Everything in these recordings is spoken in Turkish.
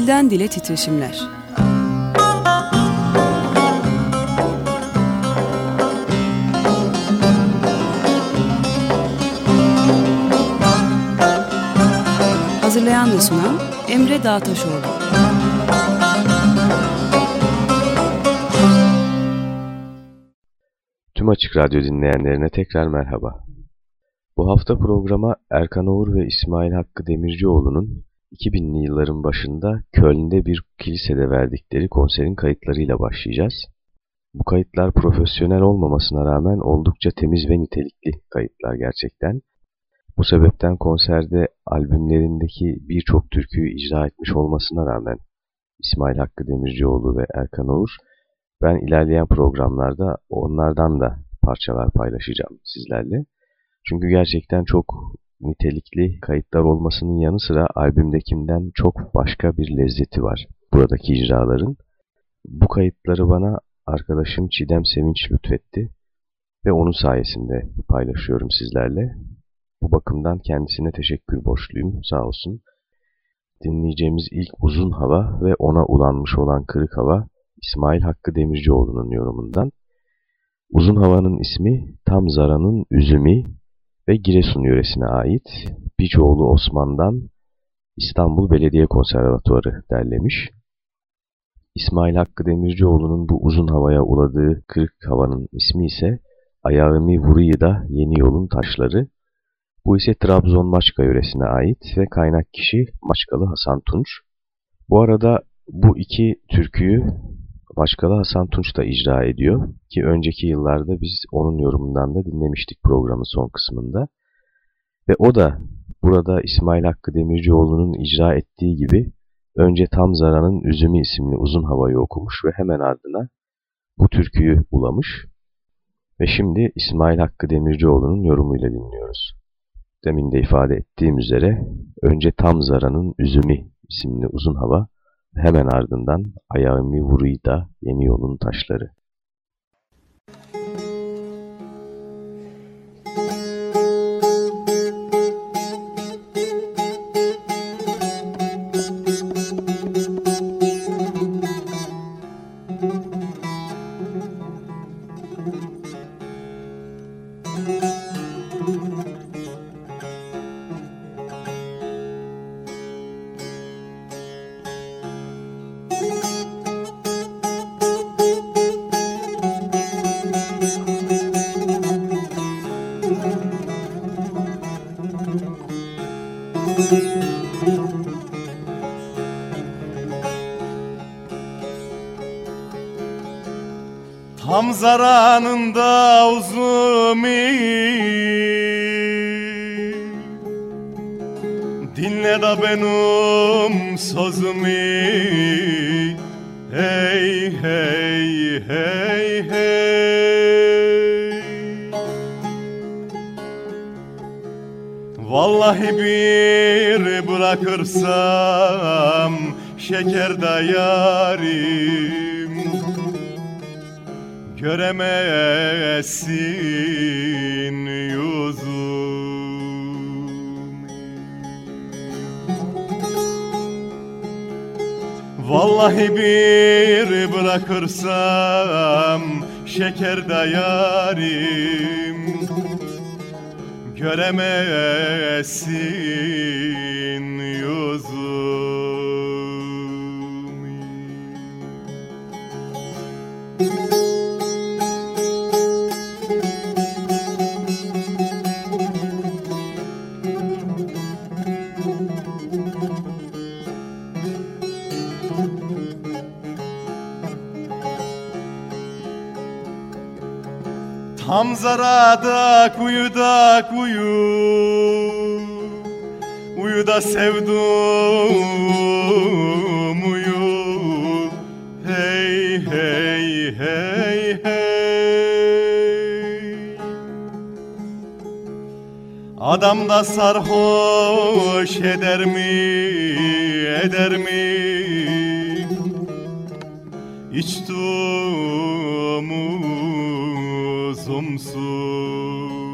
Dilden Dile Titreşimler Hazırlayan ve sunan Emre Dağtaşoğlu Tüm Açık Radyo dinleyenlerine tekrar merhaba. Bu hafta programa Erkan Oğur ve İsmail Hakkı Demircioğlu'nun 2000'li yılların başında Köln'de bir kilisede verdikleri konserin kayıtlarıyla başlayacağız. Bu kayıtlar profesyonel olmamasına rağmen oldukça temiz ve nitelikli kayıtlar gerçekten. Bu sebepten konserde albümlerindeki birçok türküyü icra etmiş olmasına rağmen İsmail Hakkı Demircioğlu ve Erkan Oğur, ben ilerleyen programlarda onlardan da parçalar paylaşacağım sizlerle. Çünkü gerçekten çok nitelikli kayıtlar olmasının yanı sıra albümdekinden çok başka bir lezzeti var buradaki icraların. Bu kayıtları bana arkadaşım Çiğdem Sevinç lütfetti ve onun sayesinde paylaşıyorum sizlerle. Bu bakımdan kendisine teşekkür borçluyum sağ olsun. Dinleyeceğimiz ilk uzun hava ve ona ulanmış olan kırık hava İsmail Hakkı Demircioğlu'nun yorumundan. Uzun havanın ismi Tam Zara'nın Üzümü ve Giresun yöresine ait Bicoğlu Osman'dan İstanbul Belediye Konservatuarı derlemiş. İsmail Hakkı Demircioğlu'nun bu uzun havaya uladığı kırık havanın ismi ise Ayağımı Vuruyu da Yeni Yolun Taşları. Bu ise Trabzon Maçka yöresine ait ve kaynak kişi Maçkalı Hasan Tunç. Bu arada bu iki türküyü Maçkalı Hasan Tunç da icra ediyor ki önceki yıllarda biz onun yorumundan da dinlemiştik programın son kısmında. Ve o da burada İsmail Hakkı Demircioğlu'nun icra ettiği gibi önce Tam Zara'nın Üzümü isimli uzun havayı okumuş ve hemen ardına bu türküyü ulamış. Ve şimdi İsmail Hakkı Demircioğlu'nun yorumuyla dinliyoruz. Demin de ifade ettiğim üzere önce Tam Zara'nın Üzümü isimli uzun hava Hemen ardından ayağımı vuruyu da yeni yolun taşları. Vallahi bir bırakırsam şeker da yarim göremezsin yüzüm Vallahi bir bırakırsam şeker dayarim Göremezsin yüzüm Hamzara'da kuyuda kuyu Uyuda sevdum uyu Hey hey hey hey. Adam da sarhoş eder mi eder mi? İçtuğumuzum suyu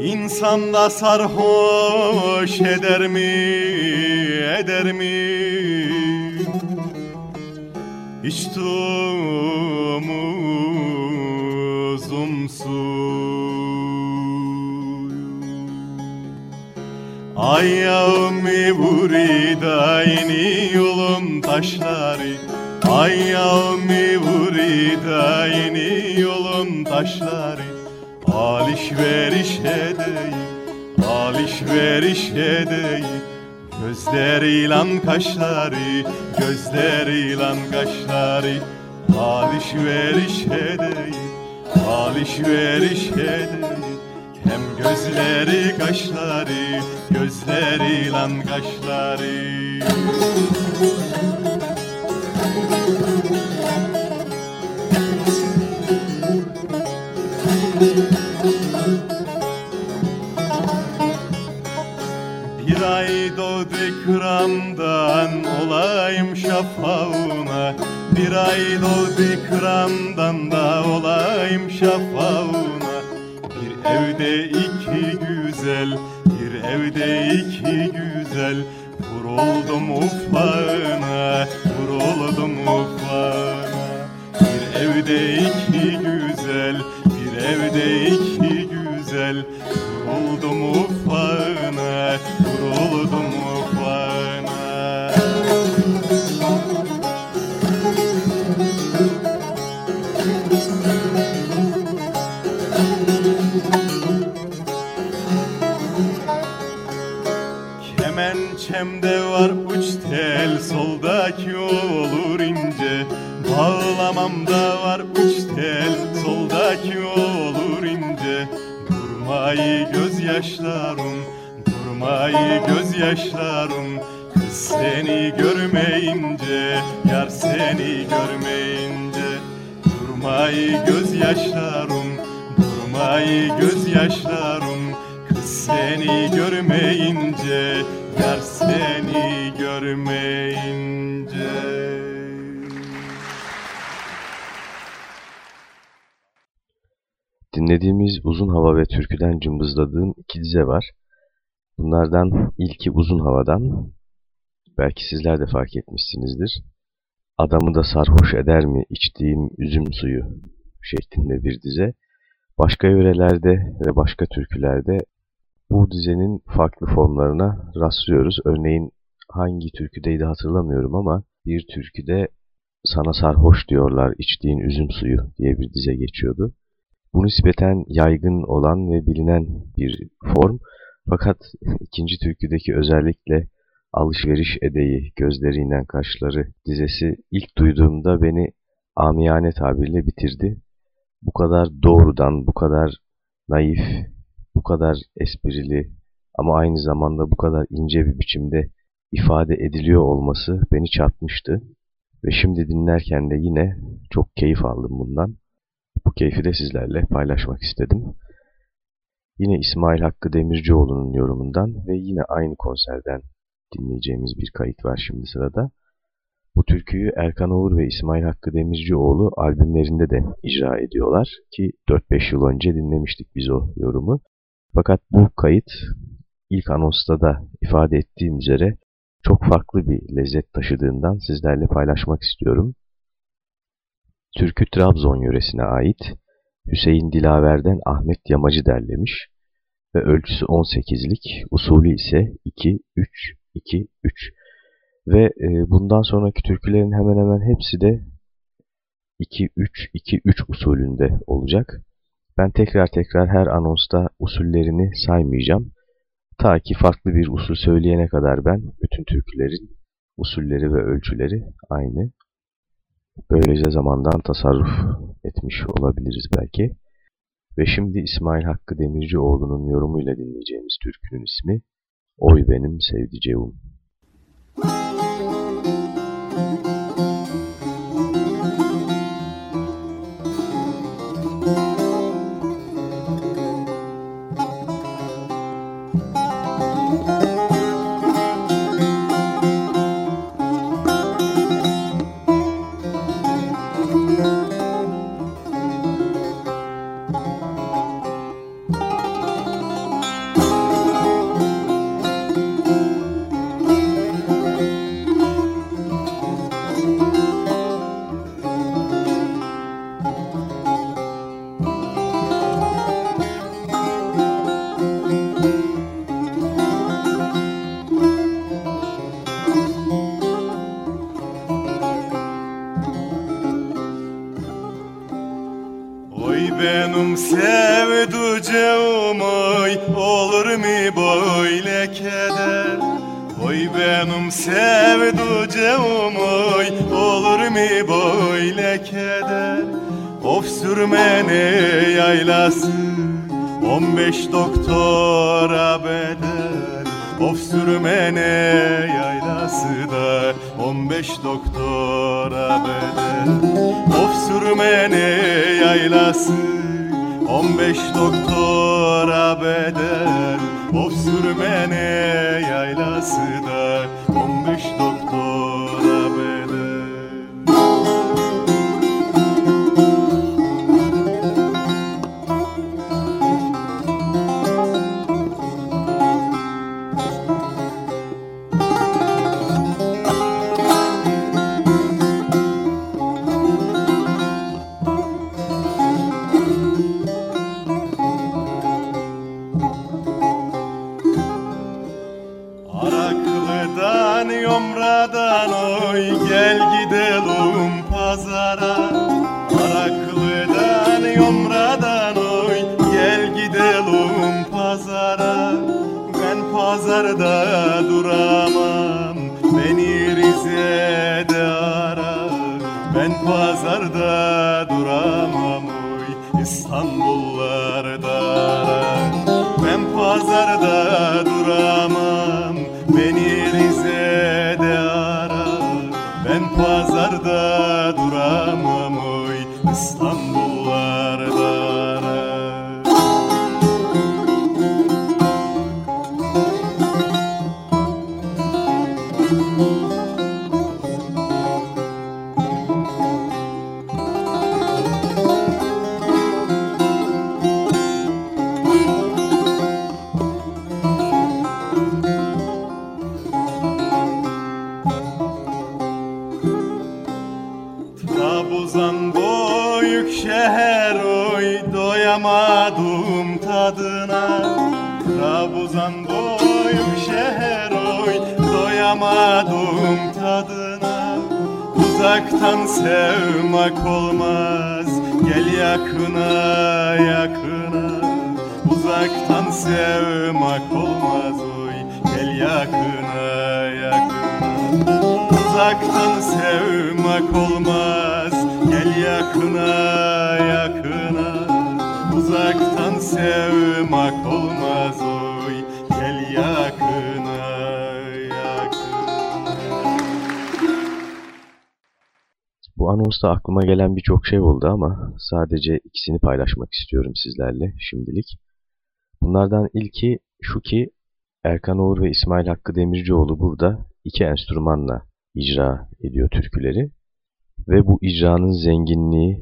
İnsan da sarhoş eder mi, eder mi? İçtuğumuzum suyu Ayağımı vurida ini yolun taşları Ayağımı vurida ini yolun taşları. Alışveriş edeyim, alışveriş edeyim Gözleriyle kaşları, gözleriyle kaşları. Alışveriş edeyim, alışveriş edeyim Hem gözleri kaşları, gözleriyle kaşları Bir ay doğdu kıramdan olayım şafağına. Bir ay doğdu kıramdan da olayım şafağına. Bir evde iki güzel, bir evde iki güzel Vuruldum ufağına, vuruldum ufağına. Bir evde iki güzel, bir evde iki güzel. Vuruldum ufağına, vuruldum ufağına var uç tel Soldaki olur ince. Bağlamamda var uç tel Soldaki olur ince. Durmayı gözyaşlarım Durmayı gözyaşlarım. Kız seni görmeyince Yar seni görmeyince. Durmayı gözyaşlarım Durmayı gözyaşlarım. Kız seni görmeyince seni görmeyince Dinlediğimiz uzun hava ve türküden cımbızladığım iki dize var. Bunlardan ilki uzun havadan, belki sizler de fark etmişsinizdir. Adamı da sarhoş eder mi içtiğim üzüm suyu şeklinde bir dize. Başka yörelerde ve başka türkülerde bu dizenin farklı formlarına rastlıyoruz. Örneğin hangi türküdeydi hatırlamıyorum ama bir türküde sana sarhoş diyorlar içtiğin üzüm suyu diye bir dize geçiyordu. Bu nispeten yaygın olan ve bilinen bir form. Fakat ikinci türküdeki özellikle alışveriş edeyi, gözleriyle kaşları dizesi ilk duyduğumda beni amiyane tabirle bitirdi. Bu kadar doğrudan, bu kadar naif, bu kadar esprili ama aynı zamanda bu kadar ince bir biçimde ifade ediliyor olması beni çarpmıştı. Ve şimdi dinlerken de yine çok keyif aldım bundan. Bu keyfi de sizlerle paylaşmak istedim. Yine İsmail Hakkı Demircioğlu'nun yorumundan ve yine aynı konserden dinleyeceğimiz bir kayıt var şimdi sırada. Bu türküyü Erkan Oğur ve İsmail Hakkı Demircioğlu albümlerinde de icra ediyorlar ki 4-5 yıl önce dinlemiştik biz o yorumu. Fakat bu kayıt ilk anonsta da ifade ettiğim üzere çok farklı bir lezzet taşıdığından sizlerle paylaşmak istiyorum. Türkü Trabzon yöresine ait Hüseyin Dilaver'den Ahmet Yamacı derlemiş ve ölçüsü 18'lik, usulü ise 2-3-2-3 ve e, bundan sonraki türkülerin hemen hemen hepsi de 2-3-2-3 usulünde olacak. Ben tekrar tekrar her anonsta usullerini saymayacağım. Ta ki farklı bir usul söyleyene kadar ben bütün türkülerin usulleri ve ölçüleri aynı. Böylece zamandan tasarruf etmiş olabiliriz belki. Ve şimdi İsmail Hakkı Demircioğlu'nun yorumuyla dinleyeceğimiz türkünün ismi Oy Benim Sevdiceğim. Sevduceğim oy olur mu böyle keder? Oy benim sevduceğim oy olur mu böyle keder? Of sürmene yaylası on beş doktora bedel. Of sürmene yaylası da on beş doktora bedel. Of sürmene yaylası on beş doktora bedel Of sürmene yaylası da aklıma gelen birçok şey oldu ama sadece ikisini paylaşmak istiyorum sizlerle şimdilik. Bunlardan ilki şu ki Erkan Oğur ve İsmail Hakkı Demircioğlu burada iki enstrümanla icra ediyor türküleri. Ve bu icranın zenginliği,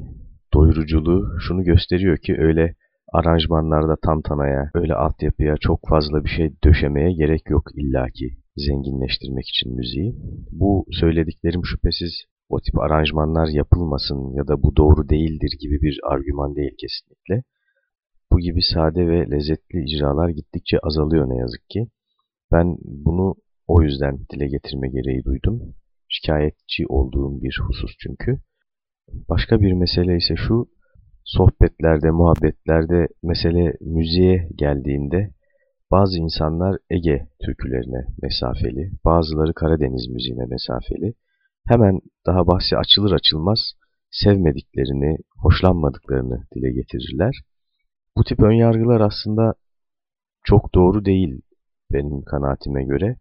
doyuruculuğu şunu gösteriyor ki öyle aranjmanlarda tantanaya, öyle altyapıya çok fazla bir şey döşemeye gerek yok illaki zenginleştirmek için müziği. Bu söylediklerim şüphesiz o tip aranjmanlar yapılmasın ya da bu doğru değildir gibi bir argüman değil kesinlikle. Bu gibi sade ve lezzetli icralar gittikçe azalıyor ne yazık ki. Ben bunu o yüzden dile getirme gereği duydum. Şikayetçi olduğum bir husus çünkü. Başka bir mesele ise şu, sohbetlerde, muhabbetlerde mesele müziğe geldiğinde bazı insanlar Ege türkülerine mesafeli, bazıları Karadeniz müziğine mesafeli. Hemen daha bahsi açılır açılmaz sevmediklerini, hoşlanmadıklarını dile getirirler. Bu tip önyargılar aslında çok doğru değil benim kanaatime göre.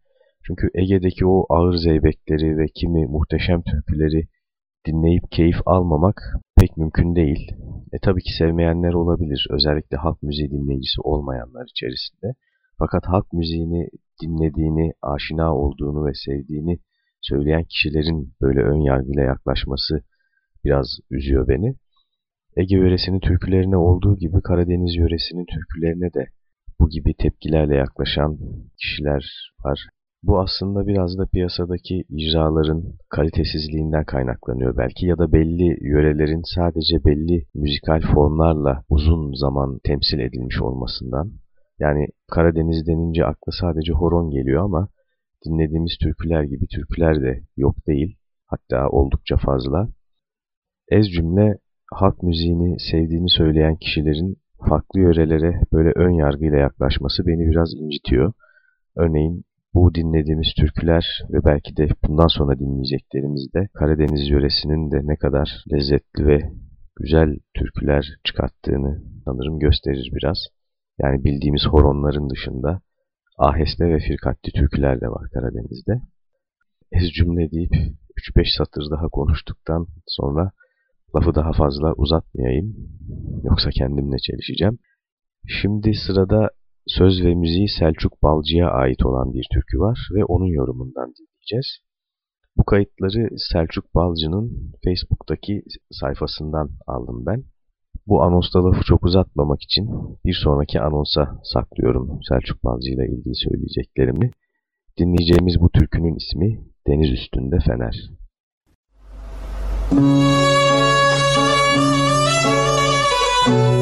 Çünkü Ege'deki o ağır zeybekleri ve kimi muhteşem türküleri dinleyip keyif almamak pek mümkün değil. E tabii ki sevmeyenler olabilir. Özellikle halk müziği dinleyicisi olmayanlar içerisinde. Fakat halk müziğini dinlediğini, aşina olduğunu ve sevdiğini söyleyen kişilerin böyle ön yargıyla yaklaşması biraz üzüyor beni. Ege yöresinin türkülerine olduğu gibi Karadeniz yöresinin türkülerine de bu gibi tepkilerle yaklaşan kişiler var. Bu aslında biraz da piyasadaki icraların kalitesizliğinden kaynaklanıyor belki ya da belli yörelerin sadece belli müzikal formlarla uzun zaman temsil edilmiş olmasından. Yani Karadeniz denince akla sadece horon geliyor ama dinlediğimiz türküler gibi türküler de yok değil. Hatta oldukça fazla. Ez cümle halk müziğini sevdiğini söyleyen kişilerin farklı yörelere böyle ön yargıyla yaklaşması beni biraz incitiyor. Örneğin bu dinlediğimiz türküler ve belki de bundan sonra dinleyeceklerimiz de Karadeniz yöresinin de ne kadar lezzetli ve güzel türküler çıkarttığını sanırım gösterir biraz. Yani bildiğimiz horonların dışında aheste ve firkatli türküler de var Karadeniz'de. Ez cümle deyip 3-5 satır daha konuştuktan sonra lafı daha fazla uzatmayayım. Yoksa kendimle çelişeceğim. Şimdi sırada söz ve müziği Selçuk Balcı'ya ait olan bir türkü var ve onun yorumundan dinleyeceğiz. Bu kayıtları Selçuk Balcı'nın Facebook'taki sayfasından aldım ben. Bu anonsta lafı çok uzatmamak için bir sonraki anonsa saklıyorum Selçuk Balcı ile ilgili söyleyeceklerimi. Dinleyeceğimiz bu türkünün ismi Deniz Üstünde Fener. Müzik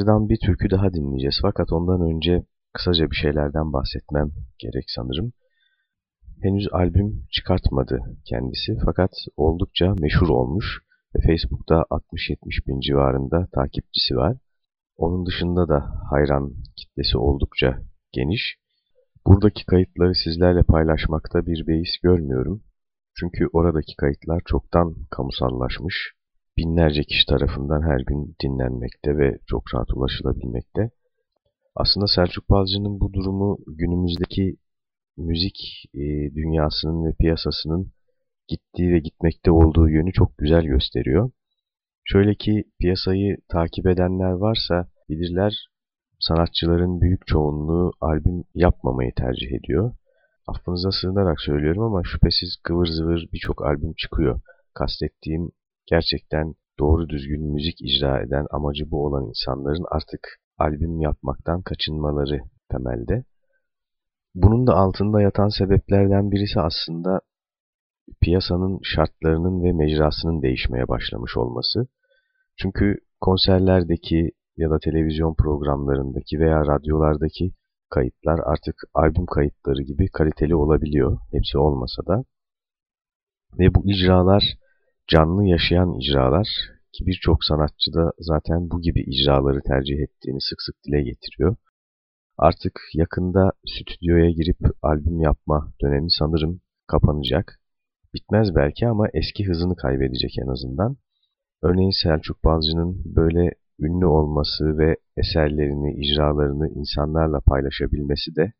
Selçuk Balcı'dan bir türkü daha dinleyeceğiz. Fakat ondan önce kısaca bir şeylerden bahsetmem gerek sanırım. Henüz albüm çıkartmadı kendisi fakat oldukça meşhur olmuş ve Facebook'ta 60-70 bin civarında takipçisi var. Onun dışında da hayran kitlesi oldukça geniş. Buradaki kayıtları sizlerle paylaşmakta bir beis görmüyorum. Çünkü oradaki kayıtlar çoktan kamusallaşmış binlerce kişi tarafından her gün dinlenmekte ve çok rahat ulaşılabilmekte. Aslında Selçuk Balcı'nın bu durumu günümüzdeki müzik e, dünyasının ve piyasasının gittiği ve gitmekte olduğu yönü çok güzel gösteriyor. Şöyle ki piyasayı takip edenler varsa bilirler sanatçıların büyük çoğunluğu albüm yapmamayı tercih ediyor. Affınıza sığınarak söylüyorum ama şüphesiz kıvır zıvır birçok albüm çıkıyor. Kastettiğim gerçekten doğru düzgün müzik icra eden amacı bu olan insanların artık albüm yapmaktan kaçınmaları temelde. Bunun da altında yatan sebeplerden birisi aslında piyasanın şartlarının ve mecrasının değişmeye başlamış olması. Çünkü konserlerdeki ya da televizyon programlarındaki veya radyolardaki kayıtlar artık albüm kayıtları gibi kaliteli olabiliyor. Hepsi olmasa da. Ve bu icralar canlı yaşayan icralar ki birçok sanatçı da zaten bu gibi icraları tercih ettiğini sık sık dile getiriyor. Artık yakında stüdyoya girip albüm yapma dönemi sanırım kapanacak. Bitmez belki ama eski hızını kaybedecek en azından. Örneğin Selçuk Balcı'nın böyle ünlü olması ve eserlerini, icralarını insanlarla paylaşabilmesi de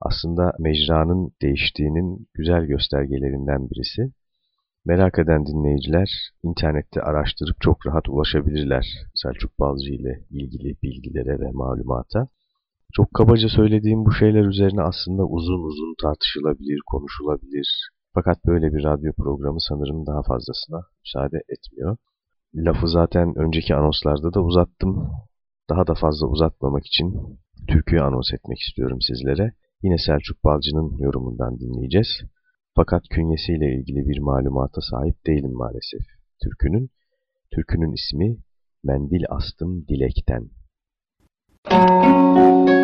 aslında mecranın değiştiğinin güzel göstergelerinden birisi. Merak eden dinleyiciler internette araştırıp çok rahat ulaşabilirler Selçuk Balcı ile ilgili bilgilere ve malumata. Çok kabaca söylediğim bu şeyler üzerine aslında uzun uzun tartışılabilir, konuşulabilir. Fakat böyle bir radyo programı sanırım daha fazlasına müsaade etmiyor. Lafı zaten önceki anonslarda da uzattım. Daha da fazla uzatmamak için türküyü anons etmek istiyorum sizlere. Yine Selçuk Balcı'nın yorumundan dinleyeceğiz. Fakat künyesiyle ilgili bir malumata sahip değilim maalesef. Türkünün, türkünün ismi Mendil Astım Dilekten. Müzik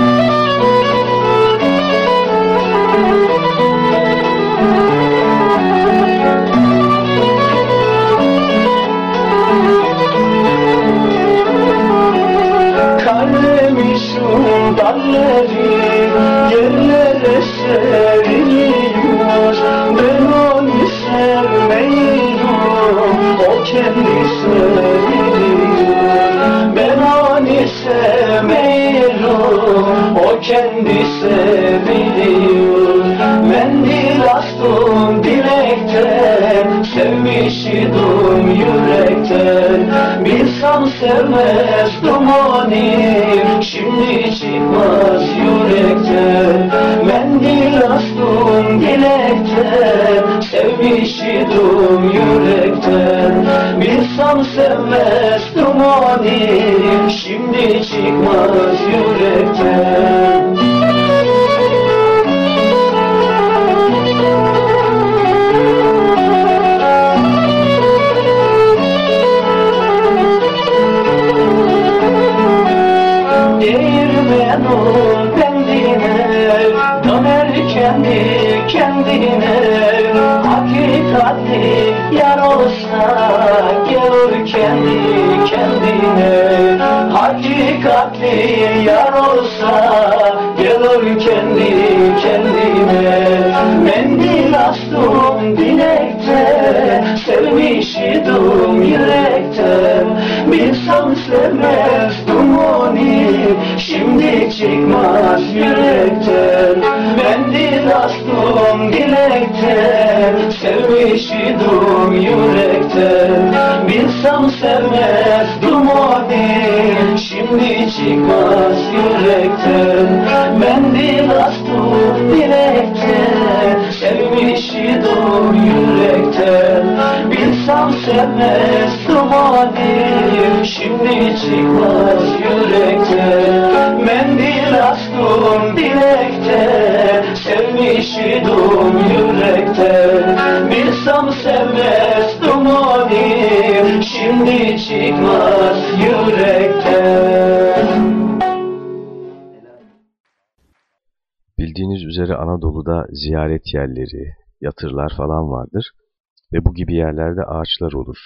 Halleri yerlere seriliyor Ben O kendi seviliyor Ben onu O kendi seviliyor Mendil astım dilekten Sevmişidim yürekten. Bilsam sevmezdim onu Şimdi çıkmaz yürekte Mendil astım dilekte Sevmiş idim yürekte Bilsam sevmez dumanı Şimdi çıkmaz yürekte yar olsa Gelir kendi kendime. Mendil astım dilekte Sevmiş idim yürekte. Bilsem sevmezdim onu Şimdi çıkmaz yürekten Mendil astım dilekte Sevmiş idim yürekten Bilsem sevmezdim yürekten Mendil astım dilekten Sevmiş idim yürekten Bilsem sevmezdim Anadolu'da ziyaret yerleri, yatırlar falan vardır ve bu gibi yerlerde ağaçlar olur.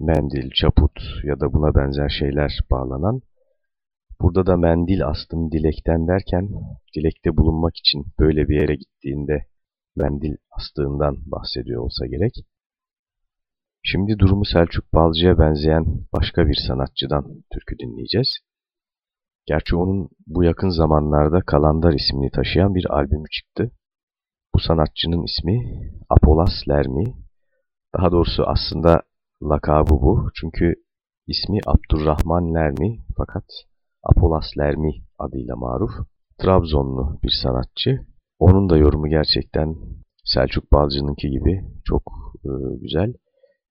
Mendil, çaput ya da buna benzer şeyler bağlanan. Burada da mendil astım dilekten derken dilekte bulunmak için böyle bir yere gittiğinde mendil astığından bahsediyor olsa gerek. Şimdi durumu Selçuk Balcı'ya benzeyen başka bir sanatçıdan türkü dinleyeceğiz. Gerçi onun bu yakın zamanlarda Kalandar ismini taşıyan bir albümü çıktı. Bu sanatçının ismi Apolas Lermi. Daha doğrusu aslında lakabı bu. Çünkü ismi Abdurrahman Lermi fakat Apolas Lermi adıyla maruf. Trabzonlu bir sanatçı. Onun da yorumu gerçekten Selçuk Balcı'nınki gibi çok güzel.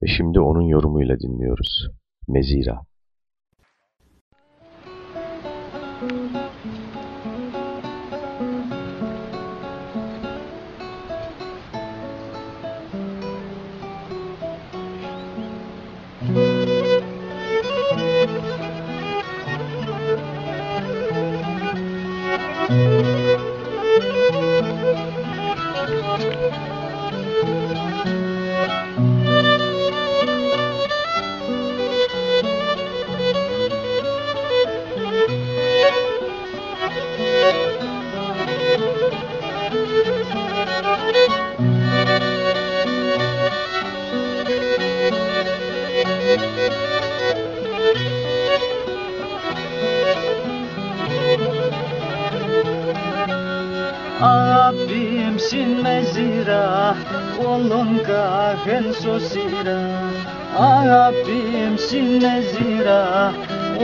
Ve şimdi onun yorumuyla dinliyoruz. Mezira. χέσω σειρά Αγάπη ψήνε ζηρά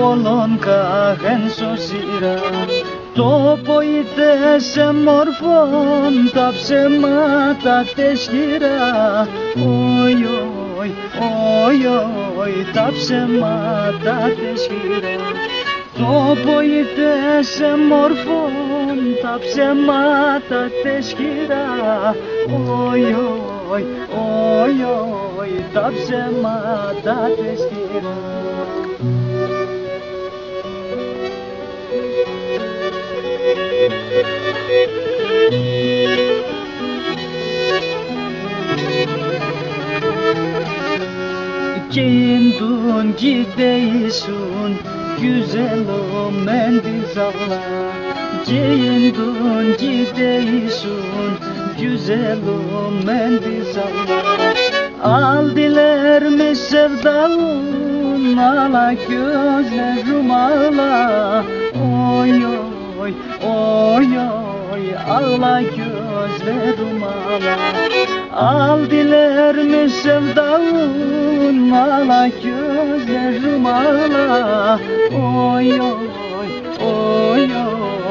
Όλων καχένσω σειρά το ποιητέ σε μορφών τα ψεμάτα τεσχυρά Όι, όι, όι, όι, τα ψεμάτα τεσχυρά Το ποιητέ σε μορφών τα ψεμάτα τεσχυρά Όι, όι, όι, όι Τα ψέματα τεσχυρά Kendun gideysun güzel o mendil ağla Kendun gideysun güzel o mendil ağla Al dilermiş sevdalın ala gözlerim ağla Oy oy oy oy ağla gözlerim ağla Al dilermiş sevdalın ala gözlerim ağla Oy oy oy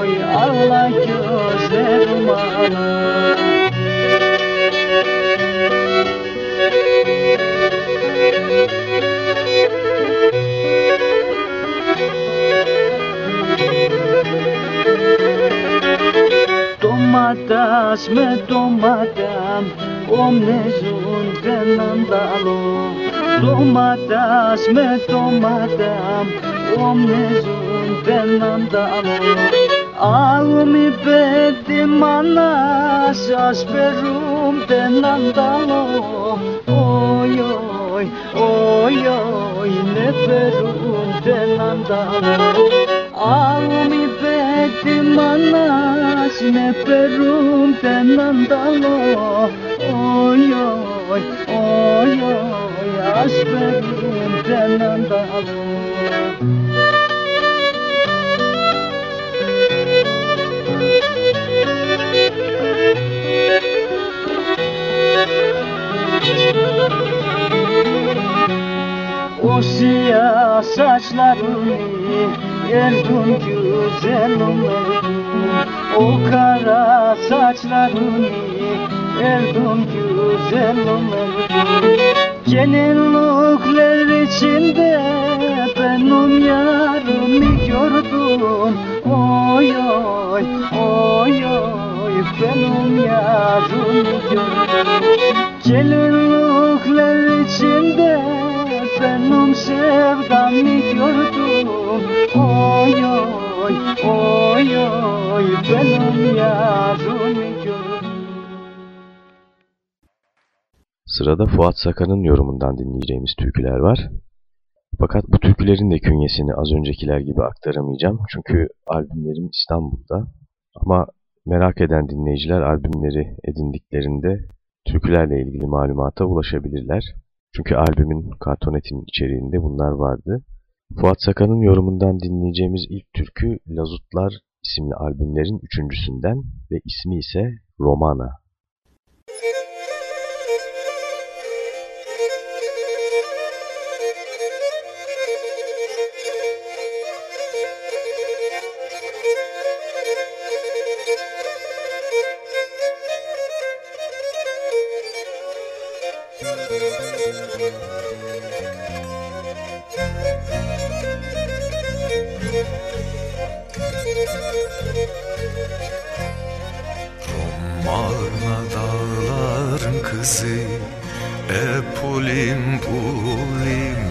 oy ağla gözlerim ağla Tomatas με tomatam omnezun tenandalo Tomatas με tomatam omnezun tenandalo Almi peti manas asperum tenandalo Oy oy oy oy ne perum tenandalo Almi peti manas me perum tenandalo Oy oy oy oy asperum tenandalo O siyah saçlarını Erdim güzelim O kara saçlarını Erdim güzelim Gelinlikler içinde benim yarımı gördüm. Oy oy oy oy benim yarımı gördüm. Gelinlikler sevdamı gördüm Oy oy oy oy benim gördüm Sırada Fuat Sakan'ın yorumundan dinleyeceğimiz türküler var. Fakat bu türkülerin de künyesini az öncekiler gibi aktaramayacağım. Çünkü albümlerim İstanbul'da. Ama merak eden dinleyiciler albümleri edindiklerinde türkülerle ilgili malumata ulaşabilirler. Çünkü albümün kartonetin içeriğinde bunlar vardı. Fuat Sakan'ın yorumundan dinleyeceğimiz ilk türkü Lazutlar isimli albümlerin üçüncüsünden ve ismi ise. Romana kızı Epulim pulim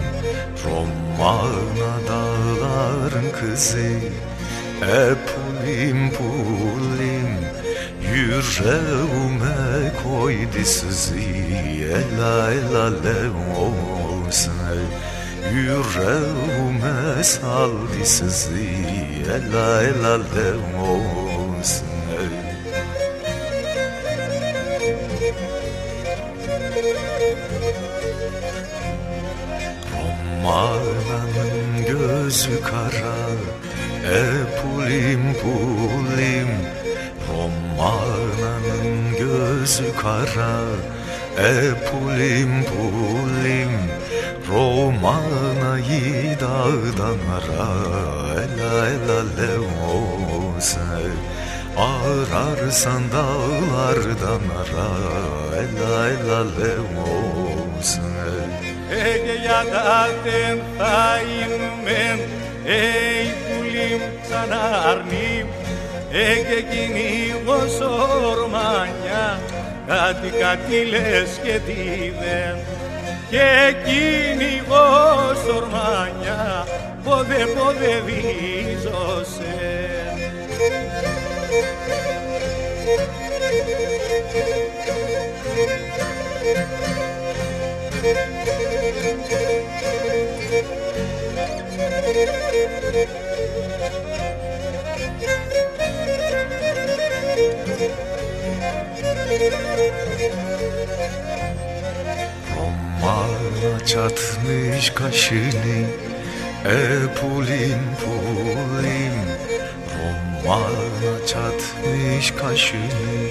Romana dağların kızı. Epulim pulim Yüreğime koydu sızı Ela ela olsun Yüreğime saldı sızı Ela ela olsun Romana'nın gözü kara E pulim pulim. Romana'nın gözü kara E pulim pulim. Romana'yı dağdan ara Ela ela levose Ararsan dağlardan ara Ela ela levose Ege κατάτεν θα ημεν ει πουλήμ ξαναρνήμ και κυνήγος ορμανιά κάτι κάτι λες και τι δεν. Και κυνηγός ορμανιά ποδε ποδε βίζωσε Thank you. Romana çatmış kaşını E pulim Romana çatmış kaşını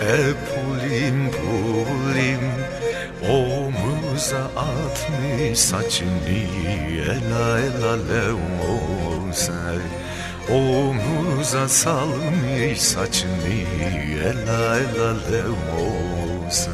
E pulim pulim Omuza atmış saçını Ela ela levose Omuza salmış saçını Ela ela levose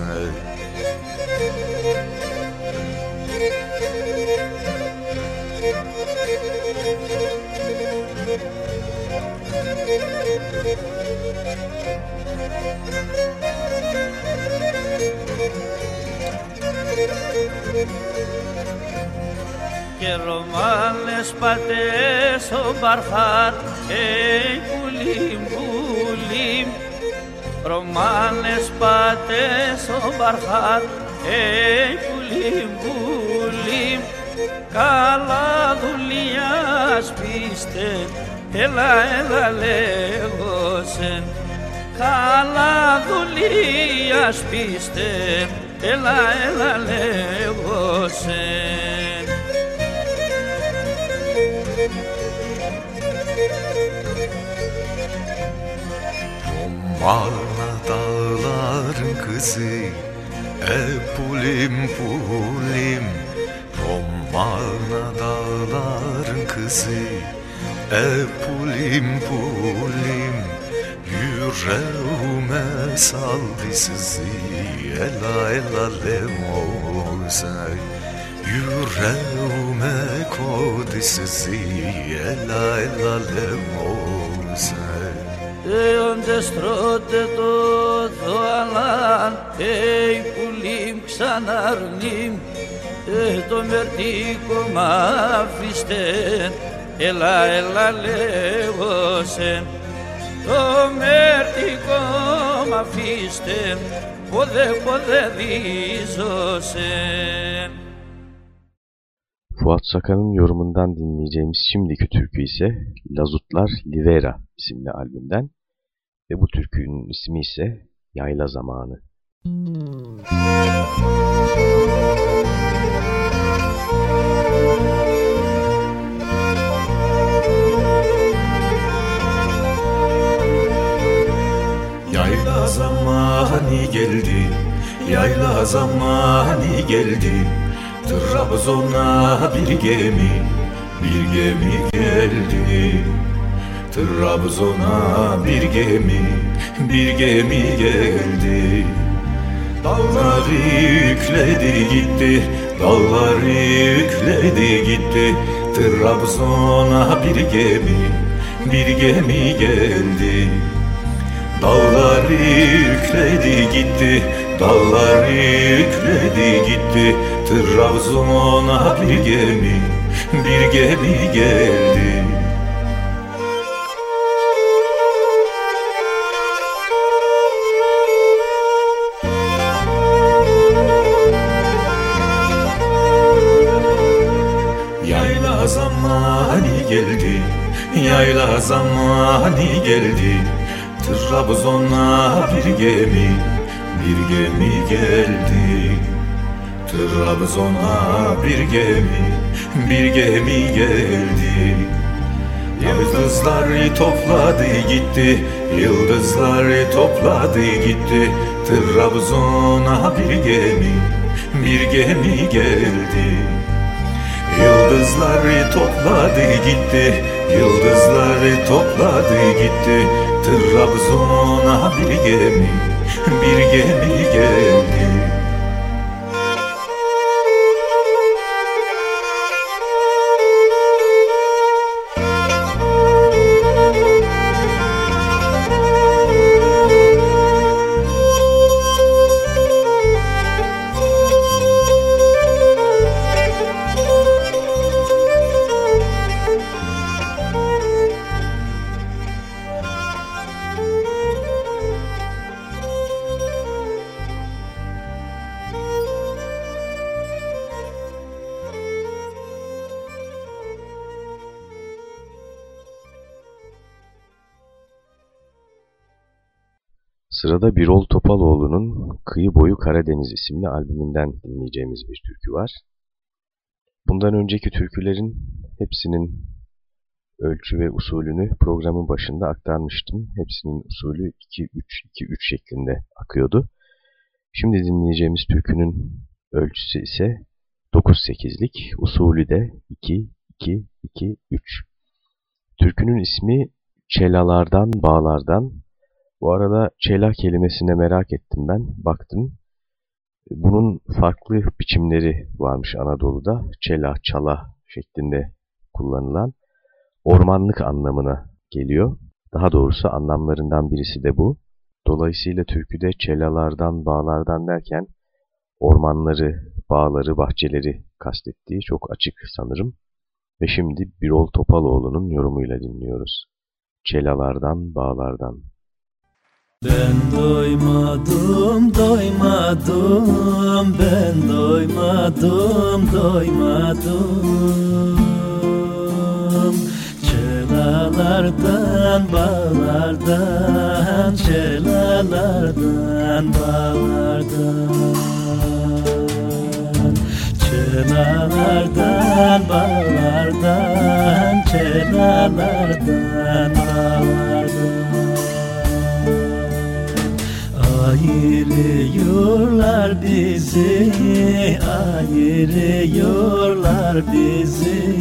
και ρομάλες πατές στο μπαρχάρ ε πουλί πουλί ρομάλες πατές στο μπαρχάρ ε πουλί πουλί καλά δουλειάς πίστε έλα έλα λέγω σεν καλά δουλειάς πίστε έλα έλα λέγω σε Marna dağların kızı E pulim pulim Romarna dağların kızı E pulim pulim Yüreğime saldı sizi Ela ela lemozay Yüreğime koydu sizi Ela ela lemozay Έοντε στρώτε το θωαλάν, Ει πουλίμ ξαναρνίμ, Ε το μερτίκο μ' αφήστε, Έλα, έλα λέγω σε, Το μερτίκο μ' αφήστε, Ποδέ, ποδέ δίζω σε. Fuat Sakan'ın yorumundan dinleyeceğimiz şimdiki türkü ise Lazutlar Livera isimli albümden ve bu türkünün ismi ise Yayla Zamanı. Yayla zamanı geldi, yayla zamanı geldi. Trabzon'a bir gemi, bir gemi geldi. Trabzon'a bir gemi, bir gemi geldi. Dağları yükledi gitti, dağları yükledi gitti. Trabzon'a bir gemi, bir gemi geldi Dağları yükledi gitti, dağları yükledi gitti. Trabzon'a bir gemi, bir gemi geldi. Yayla zamanı geldi, yayla zamanı geldi Trabzon'a bir gemi, bir gemi geldi. Trabzon'a bir gemi, bir gemi geldi. Yıldızları topladı gitti, yıldızları topladı gitti. Trabzon'a bir gemi, bir gemi geldi. Yıldızları topladı gitti, yıldızları topladı gitti Trabzon'a bir gemi, bir gemi geldi Birol Topaloğlu'nun Kıyı Boyu Karadeniz isimli albümünden dinleyeceğimiz bir türkü var. Bundan önceki türkülerin hepsinin ölçü ve usulünü programın başında aktarmıştım. Hepsinin usulü 2-3-2-3 şeklinde akıyordu. Şimdi dinleyeceğimiz türkünün ölçüsü ise 9-8'lik, usulü de 2-2-2-3. Türkünün ismi Çelalardan Bağlardan bu arada çela kelimesine merak ettim ben, baktım. Bunun farklı biçimleri varmış Anadolu'da. Çela, çala şeklinde kullanılan ormanlık anlamına geliyor. Daha doğrusu anlamlarından birisi de bu. Dolayısıyla türküde çelalardan, bağlardan derken ormanları, bağları, bahçeleri kastettiği çok açık sanırım. Ve şimdi Birol Topaloğlu'nun yorumuyla dinliyoruz. Çelalardan, bağlardan. Ben doymadım, doymadım, ben doymadım, doymadım. Çelalardan, bağlardan, çelalardan, bağlardan. Çelalardan, bağlardan, çelalardan, bağlardan Ayırıyorlar bizi, ayırıyorlar bizi.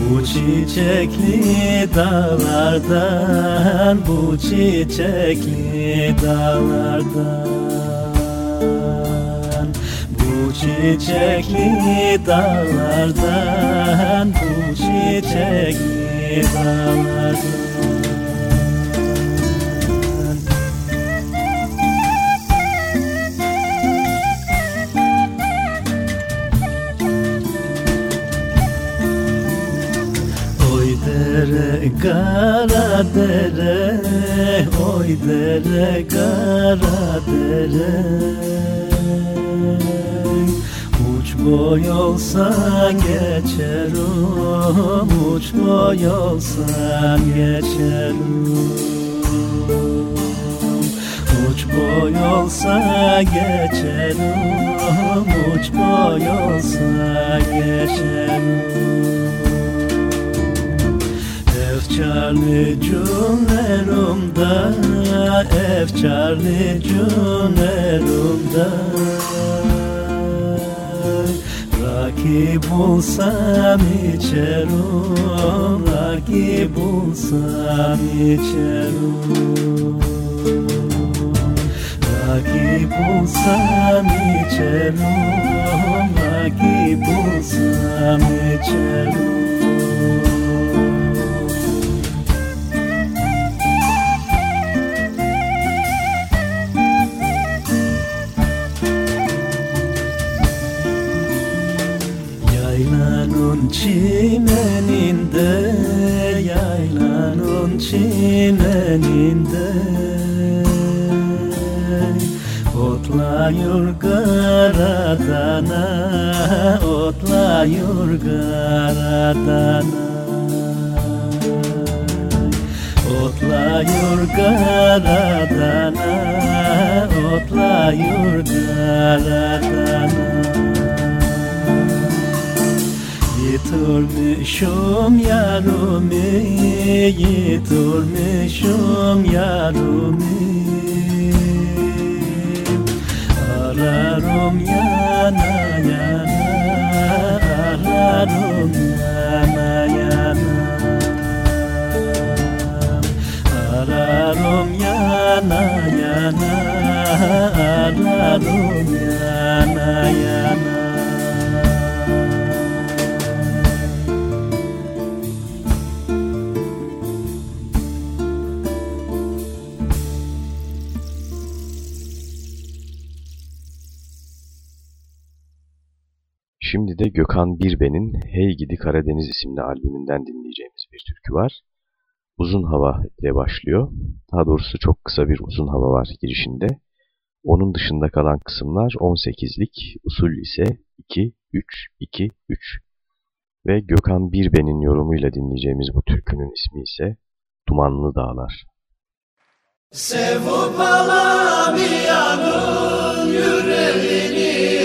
Bu çiçekli dağlardan, bu çiçekli dağlardan. Bu çiçekli dağlardan, bu çiçekli dağlardan dere kara dere Oy dere kara dere. Uç boy olsan geçerim Uç boy olsan geçerim Uç boy olsa geçerim Uç boy olsa geçerim Efkarlı cünerumda Efkarlı cünerumda Rakip bulsam içerim Rakip bulsam içerim Rakip bulsam içerim Rakip bulsam içerim Yaylanın çimeninde Yaylanın çimeninde. Otlayır karadana Otlayır karadana. Otlayır karadana Otlayır karadana Yitirmişim yarımı Yitirmişim yarımı Ararım yana yana Ararım yana yana. Ararım yana yana Ararım yana yana Gökhan Birben'in Hey Gidi Karadeniz isimli albümünden dinleyeceğimiz bir türkü var. Uzun hava ile başlıyor. Daha doğrusu çok kısa bir uzun hava var girişinde. Onun dışında kalan kısımlar 18'lik, usul ise 2-3-2-3. Ve Gökhan Birben'in yorumuyla dinleyeceğimiz bu türkünün ismi ise Dumanlı Dağlar. Sevup alamayanın yüreğini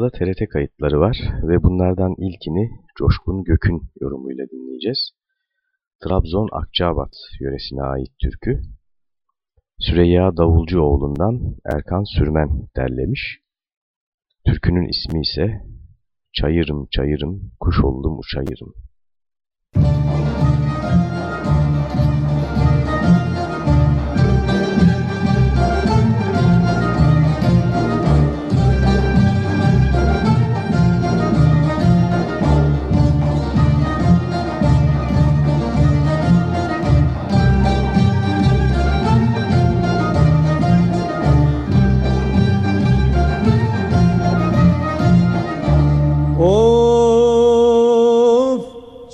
sırada TRT kayıtları var ve bunlardan ilkini Coşkun Gök'ün yorumuyla dinleyeceğiz. Trabzon Akçabat yöresine ait türkü. Süreyya Davulcuoğlu'ndan Erkan Sürmen derlemiş. Türkünün ismi ise Çayırım çayırım, kuş oldum uçayırım. Müzik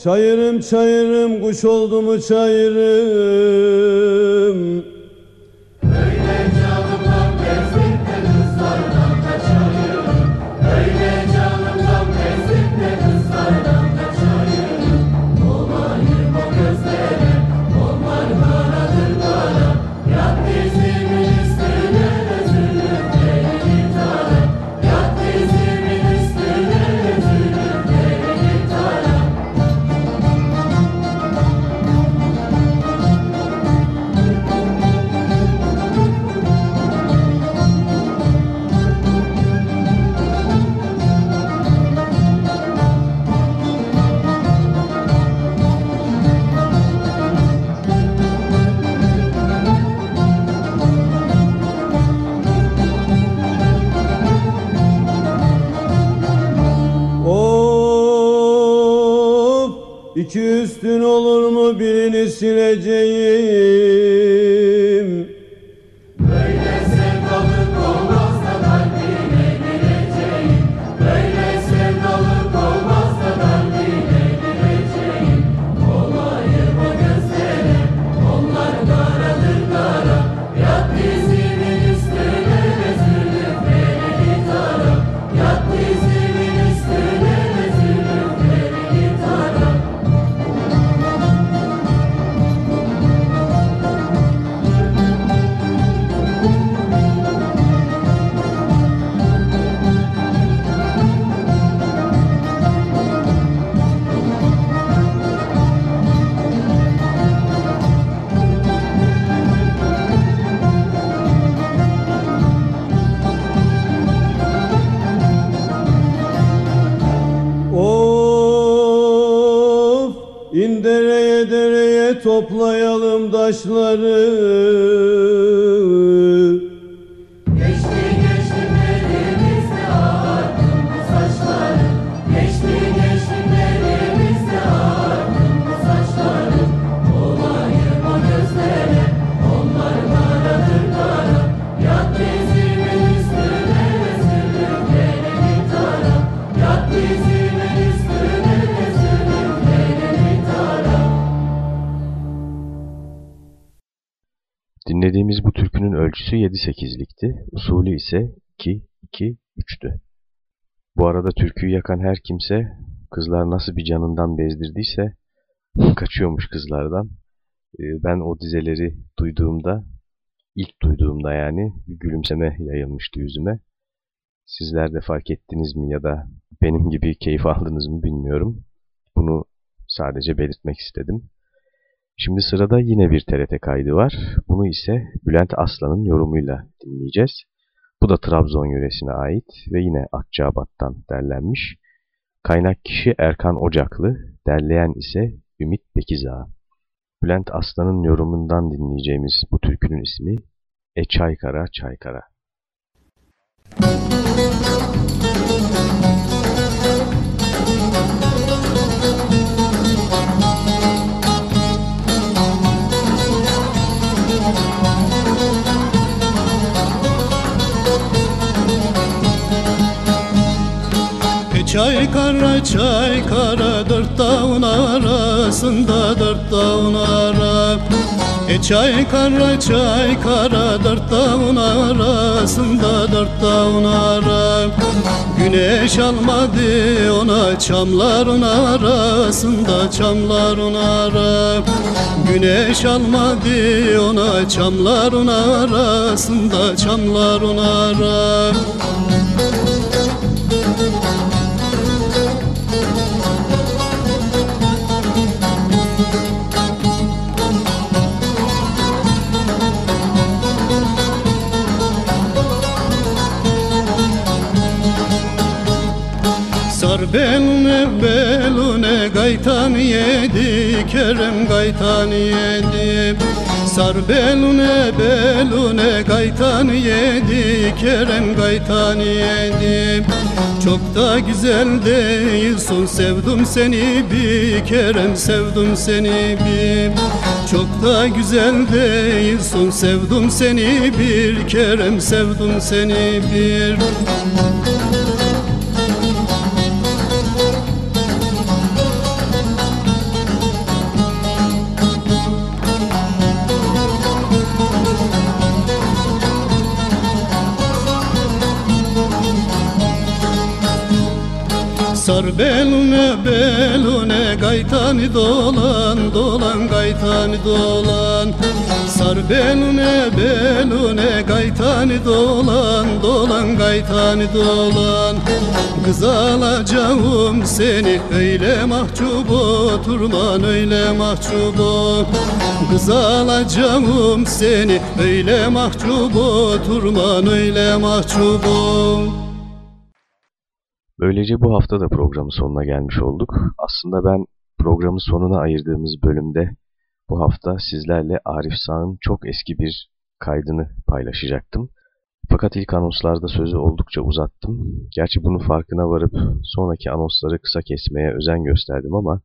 Çayırım çayırım kuş oldu mu çayırım? Ellerini sileceğim. Toplayalım taşları 8'likti, usulü ise 2-2-3'tü. Bu arada türküyü yakan her kimse kızlar nasıl bir canından bezdirdiyse kaçıyormuş kızlardan. Ee, ben o dizeleri duyduğumda, ilk duyduğumda yani bir gülümseme yayılmıştı yüzüme. Sizler de fark ettiniz mi ya da benim gibi keyif aldınız mı bilmiyorum. Bunu sadece belirtmek istedim. Şimdi sırada yine bir TRT kaydı var. Bunu ise Bülent Aslan'ın yorumuyla dinleyeceğiz. Bu da Trabzon yöresine ait ve yine Akçabat'tan derlenmiş. Kaynak kişi Erkan Ocaklı, derleyen ise Ümit Bekizağa. Bülent Aslan'ın yorumundan dinleyeceğimiz bu türkünün ismi E Çaykara Çaykara. Çay kara çay kara dört dağın arasında dört dağın ara. E çay kara çay kara dört dağın arasında dört dağın ara. Güneş almadı ona çamların arasında çamların ara. Güneş almadı ona çamların arasında çamların ara belune belune gaytan yedi Kerem gaytan yedi. Sar belune belune gaytan yedi Kerem gaytan yedi. Çok da güzel değilsin sevdim seni bir Kerem sevdim seni bir. Çok da güzel değilsin sevdim seni bir Kerem sevdim seni bir Sar belune belune gaytani dolan dolan gaytani dolan. Sar belune belune gaytani dolan dolan gaytani dolan. Kız alacağım seni öyle mahcup oturman öyle mahcup. Kız alacağım seni öyle mahcup oturman öyle mahcup Böylece bu hafta da programın sonuna gelmiş olduk. Aslında ben programın sonuna ayırdığımız bölümde bu hafta sizlerle Arif Sağ'ın çok eski bir kaydını paylaşacaktım. Fakat ilk anonslarda sözü oldukça uzattım. Gerçi bunun farkına varıp sonraki anonsları kısa kesmeye özen gösterdim ama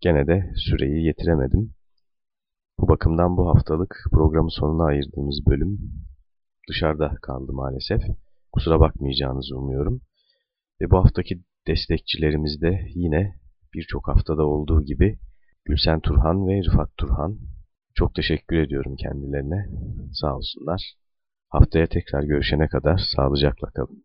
gene de süreyi yetiremedim. Bu bakımdan bu haftalık programın sonuna ayırdığımız bölüm dışarıda kaldı maalesef. Kusura bakmayacağınızı umuyorum. Ve bu haftaki destekçilerimiz de yine birçok haftada olduğu gibi Gülsen Turhan ve Rıfat Turhan. Çok teşekkür ediyorum kendilerine. Sağ olsunlar. Haftaya tekrar görüşene kadar sağlıcakla kalın.